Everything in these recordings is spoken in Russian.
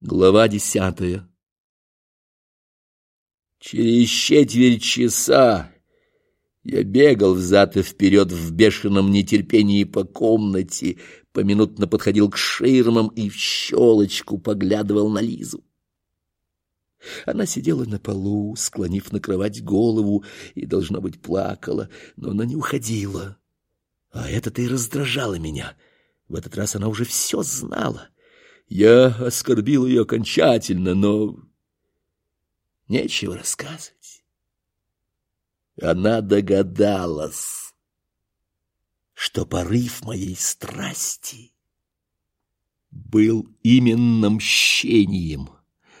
Глава десятая Через четверть часа я бегал взад и вперед в бешеном нетерпении по комнате, поминутно подходил к ширмам и в щелочку поглядывал на Лизу. Она сидела на полу, склонив на кровать голову, и, должно быть, плакала, но она не уходила. А это-то и раздражало меня. В этот раз она уже все знала. Я оскорбил ее окончательно, но нечего рассказывать. Она догадалась, что порыв моей страсти был именно мщением,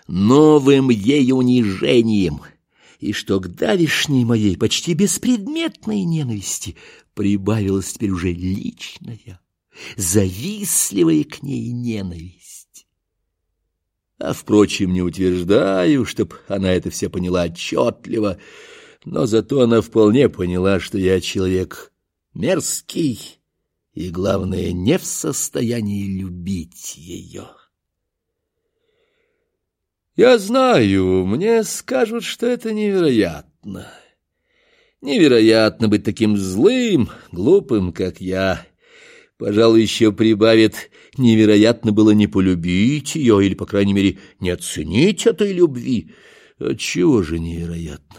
новым ей унижением, и что к давишней моей почти беспредметной ненависти прибавилась теперь уже личная, завистливая к ней ненависть. А, впрочем, не утверждаю, чтоб она это все поняла отчетливо, но зато она вполне поняла, что я человек мерзкий и, главное, не в состоянии любить ее. Я знаю, мне скажут, что это невероятно. Невероятно быть таким злым, глупым, как я, Пожалуй, еще прибавит, невероятно было не полюбить ее, или, по крайней мере, не оценить этой любви. Отчего же невероятно?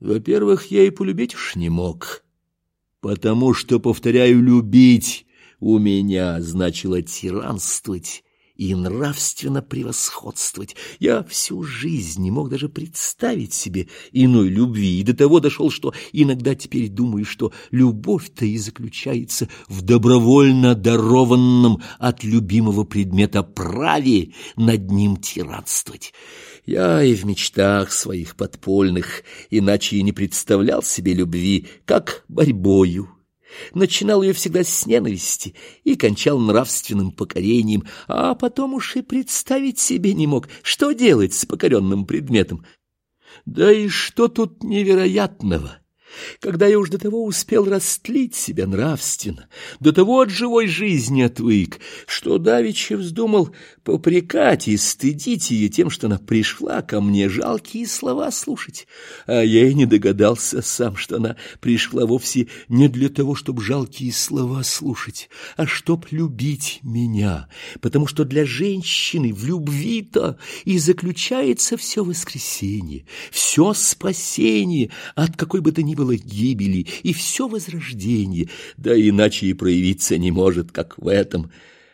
Во-первых, я и полюбить уж не мог, потому что, повторяю, любить у меня значило тиранствовать и нравственно превосходствовать. Я всю жизнь не мог даже представить себе иной любви, и до того дошел, что иногда теперь думаю, что любовь-то и заключается в добровольно дарованном от любимого предмета праве над ним тиранствовать. Я и в мечтах своих подпольных иначе и не представлял себе любви, как борьбою начинал ее всегда с ненависти и кончал нравственным покорением, а потом уж и представить себе не мог, что делать с покоренным предметом. Да и что тут невероятного? Когда я уж до того успел растлить себя нравственно, до того от живой жизни отвык, что давеча вздумал попрекать и стыдить ее тем, что она пришла ко мне жалкие слова слушать, а я и не догадался сам, что она пришла вовсе не для того, чтобы жалкие слова слушать, а чтоб любить меня, потому что для женщины в любви-то и заключается все воскресенье, все спасение от какой бы то ни было было гибели и все возрождение, да иначе и проявиться не может, как в этом.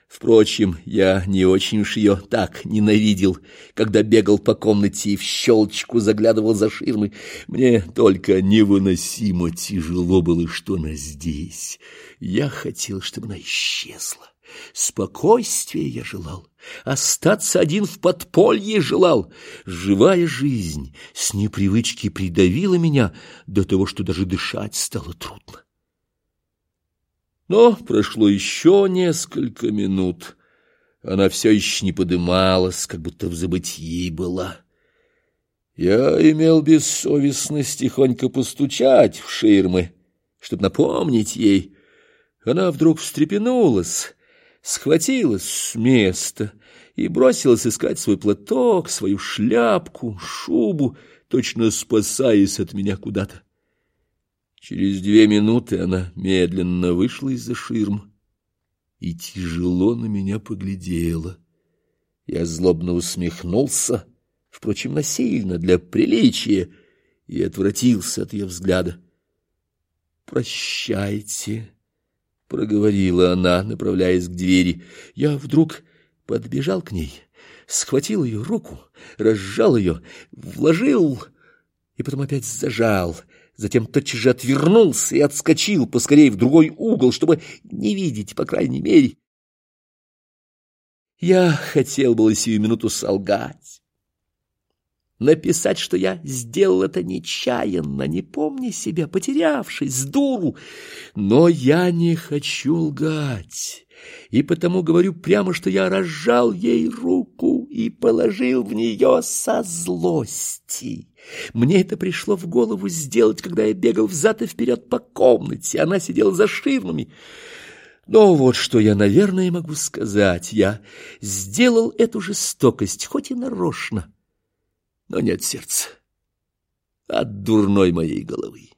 Впрочем, я не очень уж ее так ненавидел, когда бегал по комнате и в щелчку заглядывал за ширмы. Мне только невыносимо тяжело было, что она здесь. Я хотел, чтобы она исчезла. Спокойствия я желал, остаться один в подполье желал. Живая жизнь с непривычки придавила меня до того, что даже дышать стало трудно. Но прошло еще несколько минут. Она все еще не подымалась, как будто в забытии была. Я имел бессовестность тихонько постучать в ширмы, чтобы напомнить ей. Она вдруг встрепенулась схватилась с места и бросилась искать свой платок, свою шляпку, шубу, точно спасаясь от меня куда-то. Через две минуты она медленно вышла из-за ширм и тяжело на меня поглядела. Я злобно усмехнулся, впрочем, насильно, для приличия, и отвратился от ее взгляда. «Прощайте», — проговорила она, направляясь к двери. Я вдруг подбежал к ней, схватил ее руку, разжал ее, вложил и потом опять зажал. Затем тотчас же отвернулся и отскочил поскорее в другой угол, чтобы не видеть, по крайней мере. Я хотел было сию минуту солгать написать, что я сделал это нечаянно, не помня себя, потерявшись, с дуру. Но я не хочу лгать, и потому говорю прямо, что я разжал ей руку и положил в нее со злости. Мне это пришло в голову сделать, когда я бегал взад и вперед по комнате, она сидела за ширмами. Но вот что я, наверное, могу сказать. Я сделал эту жестокость, хоть и нарочно, но нет сердца. От дурной моей головы.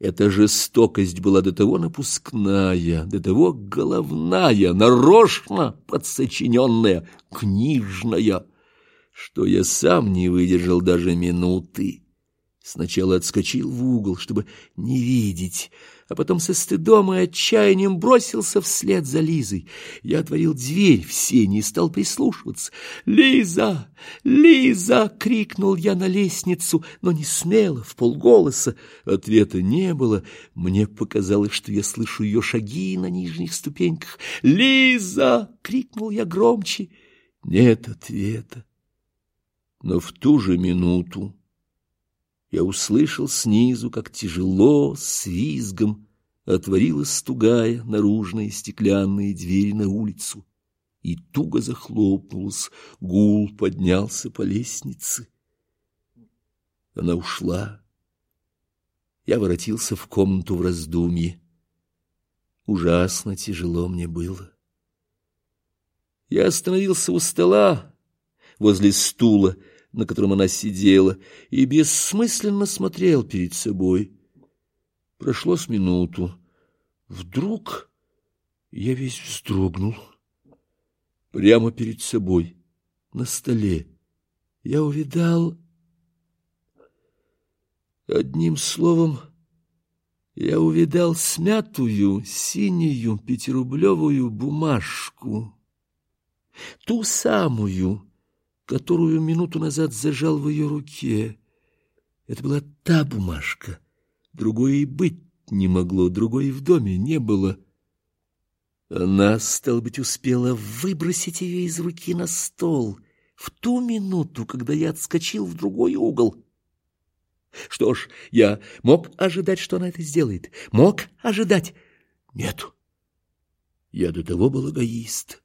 Эта жестокость была до того напускная, до того головная, нарочно подсочиненная, книжная, что я сам не выдержал даже минуты. Сначала отскочил в угол, чтобы не видеть, а потом со стыдом и отчаянием бросился вслед за Лизой. Я отворил дверь в сени и стал прислушиваться. «Лиза! Лиза!» — крикнул я на лестницу, но не смело, в полголоса. Ответа не было. Мне показалось, что я слышу ее шаги на нижних ступеньках. «Лиза!» — крикнул я громче. Нет ответа. Но в ту же минуту я услышал снизу, как тяжело, с визгом, отворилась тугая наружная стеклянная дверь на улицу, и туго захлопнулась, гул поднялся по лестнице. Она ушла. Я воротился в комнату в раздумье. Ужасно тяжело мне было. Я остановился у стола возле стула, на котором она сидела, и бессмысленно смотрел перед собой. Прошло с минуту. Вдруг я весь вздрогнул. Прямо перед собой, на столе, я увидал... Одним словом, я увидал смятую синюю пятирублевую бумажку, ту самую, которую минуту назад зажал в ее руке. Это была та бумажка. Другой и быть не могло, другой и в доме не было. Она, стал быть, успела выбросить ее из руки на стол в ту минуту, когда я отскочил в другой угол. Что ж, я мог ожидать, что она это сделает. Мог ожидать. Нет. Я до того был эгоист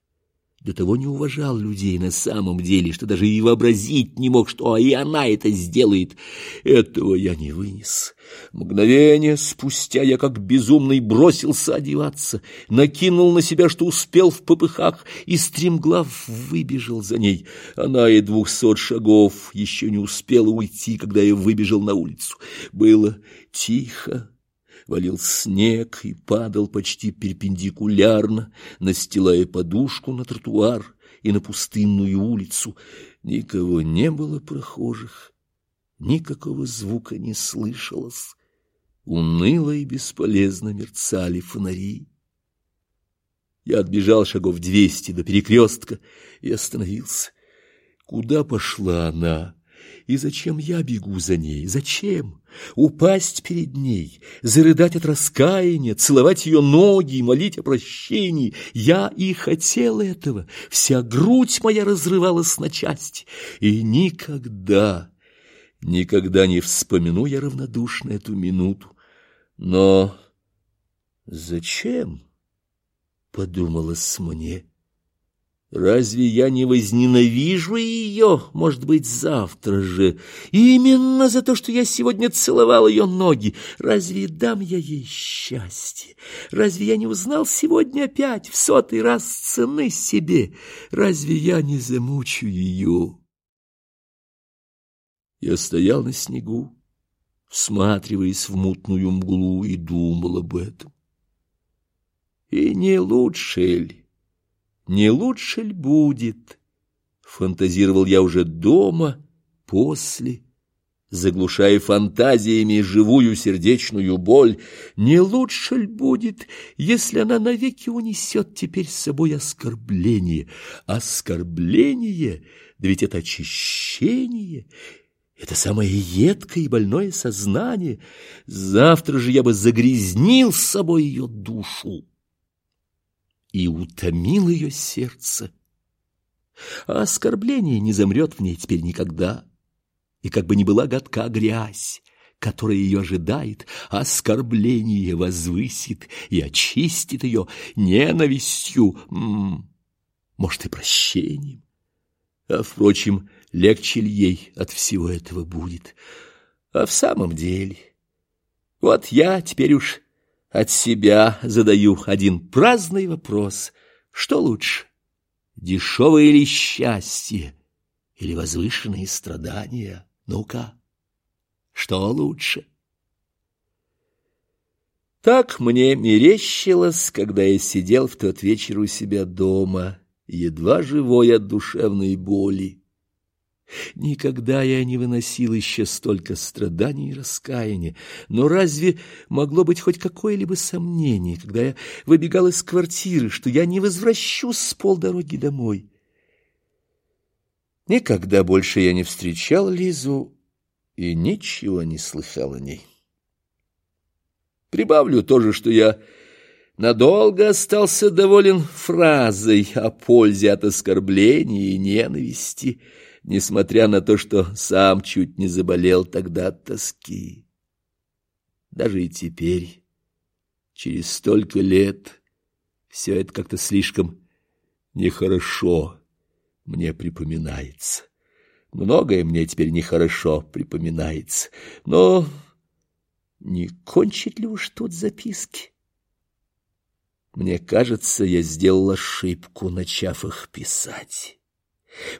до того не уважал людей на самом деле, что даже и вообразить не мог, что и она это сделает. Этого я не вынес. Мгновение спустя я как безумный бросился одеваться, накинул на себя, что успел в попыхах, и стремглав выбежал за ней. Она и двухсот шагов еще не успела уйти, когда я выбежал на улицу. Было тихо валил снег и падал почти перпендикулярно, настилая подушку на тротуар и на пустынную улицу. Никого не было прохожих, никакого звука не слышалось. Уныло и бесполезно мерцали фонари. Я отбежал шагов двести до перекрестка и остановился. Куда пошла она? И зачем я бегу за ней? Зачем? Упасть перед ней, зарыдать от раскаяния, целовать ее ноги и молить о прощении. Я и хотел этого. Вся грудь моя разрывалась на части. И никогда, никогда не вспомину я равнодушно эту минуту. Но зачем? Подумалось мне. Разве я не возненавижу ее, может быть, завтра же, именно за то, что я сегодня целовал ее ноги? Разве дам я ей счастье? Разве я не узнал сегодня опять в сотый раз цены себе? Разве я не замучу ее? Я стоял на снегу, всматриваясь в мутную мглу, и думал об этом. И не лучше ли? Не лучше ли будет? Фантазировал я уже дома, после, заглушая фантазиями живую сердечную боль. Не лучше ли будет, если она навеки унесет теперь с собой оскорбление? Оскорбление, да ведь это очищение, это самое едкое и больное сознание. Завтра же я бы загрязнил с собой ее душу и утомил ее сердце. А оскорбление не замрет в ней теперь никогда. И как бы ни была гадка грязь, которая ее ожидает, оскорбление возвысит и очистит ее ненавистью, может, и прощением. А, впрочем, легче ли ей от всего этого будет? А в самом деле, вот я теперь уж от себя задаю один праздный вопрос. Что лучше, дешевое или счастье, или возвышенные страдания? Ну-ка, что лучше? Так мне мерещилось, когда я сидел в тот вечер у себя дома, едва живой от душевной боли. Никогда я не выносил еще столько страданий и раскаяния, но разве могло быть хоть какое-либо сомнение, когда я выбегал из квартиры, что я не возвращусь с полдороги домой? Никогда больше я не встречал Лизу и ничего не слыхал о ней. Прибавлю тоже, что я надолго остался доволен фразой о пользе от оскорбления и ненависти, несмотря на то, что сам чуть не заболел тогда от тоски. Даже и теперь, через столько лет, все это как-то слишком нехорошо мне припоминается. Многое мне теперь нехорошо припоминается, но не кончит ли уж тут записки? Мне кажется, я сделал ошибку, начав их писать.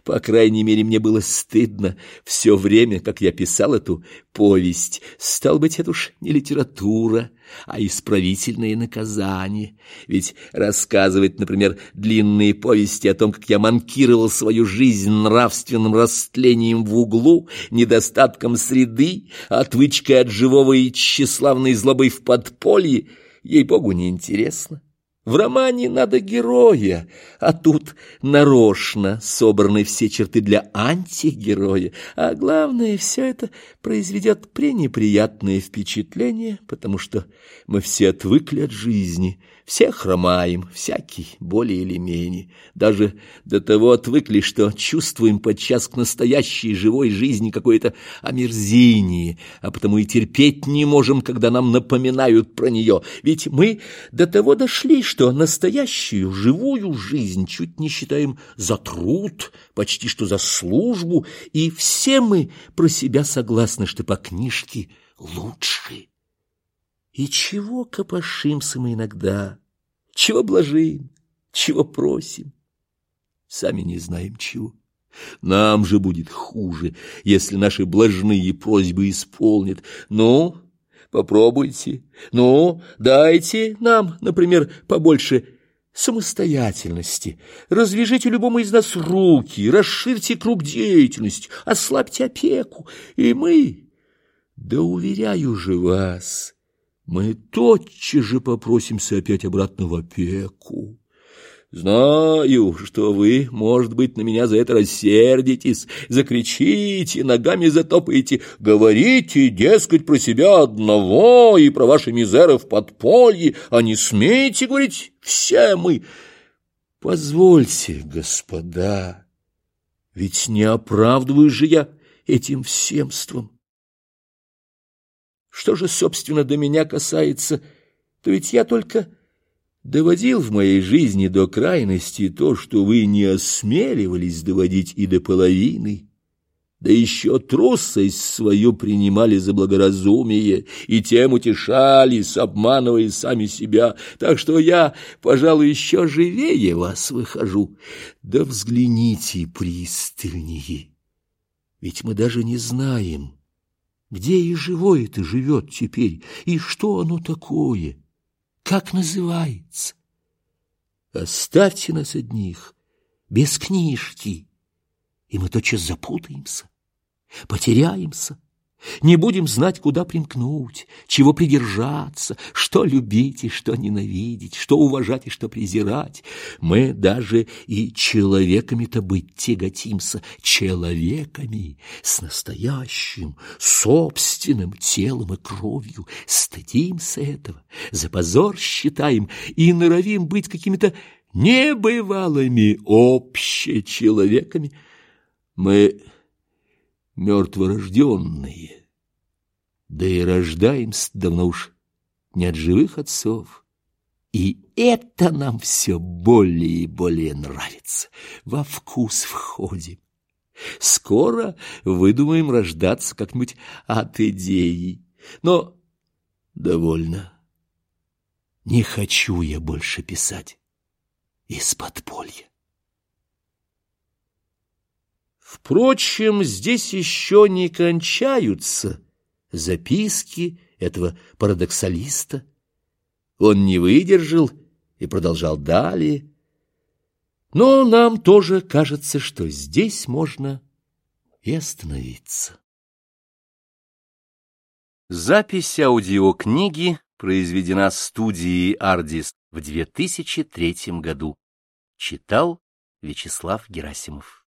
По крайней мере, мне было стыдно все время, как я писал эту повесть. Стал быть, это уж не литература, а исправительное наказание. Ведь рассказывать, например, длинные повести о том, как я манкировал свою жизнь нравственным растлением в углу, недостатком среды, отвычкой от живого и тщеславной злобы в подполье, ей-богу, неинтересно. В романе надо героя, а тут нарочно собраны все черты для антигероя, а главное, все это произведет пренеприятное впечатление, потому что мы все отвыкли от жизни, все хромаем, всякий, более или менее, даже до того отвыкли, что чувствуем подчас к настоящей живой жизни какое-то омерзение, а потому и терпеть не можем, когда нам напоминают про нее, ведь мы до того дошли, что настоящую живую жизнь чуть не считаем за труд, почти что за службу, и все мы про себя согласны, что по книжке лучше. И чего копошимся мы иногда, чего блажим, чего просим, сами не знаем чего. Нам же будет хуже, если наши блажные просьбы исполнят. Ну, попробуйте, ну, дайте нам, например, побольше самостоятельности, развяжите любому из нас руки, расширьте круг деятельности, ослабьте опеку, и мы, да уверяю же вас, мы тотчас же попросимся опять обратно в опеку. Знаю, что вы, может быть, на меня за это рассердитесь, закричите, ногами затопаете, говорите, дескать, про себя одного и про ваши мизеры в подполье, а не смейте говорить «все мы». Позвольте, господа, ведь не оправдываю же я этим всемством. Что же, собственно, до меня касается, то ведь я только доводил в моей жизни до крайности то, что вы не осмеливались доводить и до половины, да еще трусость свою принимали за благоразумие и тем утешались, обманывая сами себя, так что я, пожалуй, еще живее вас выхожу. Да взгляните пристальнее, ведь мы даже не знаем, где и живое-то живет теперь, и что оно такое, как называется? Оставьте нас одних, без книжки, и мы тотчас запутаемся, потеряемся. Не будем знать, куда примкнуть, чего придержаться, что любить и что ненавидеть, что уважать и что презирать. Мы даже и человеками-то быть тяготимся, человеками с настоящим, собственным телом и кровью. Стыдимся этого, за позор считаем и норовим быть какими-то небывалыми общечеловеками. Мы мертворожденные. Да и рождаемся давно уж не от живых отцов. И это нам все более и более нравится. Во вкус входим. Скоро выдумаем рождаться как-нибудь от идеи. Но довольно. Не хочу я больше писать из подполья. Впрочем, здесь еще не кончаются записки этого парадоксалиста. Он не выдержал и продолжал далее. Но нам тоже кажется, что здесь можно и остановиться. Запись аудиокниги произведена студией «Ардис» в 2003 году. Читал Вячеслав Герасимов.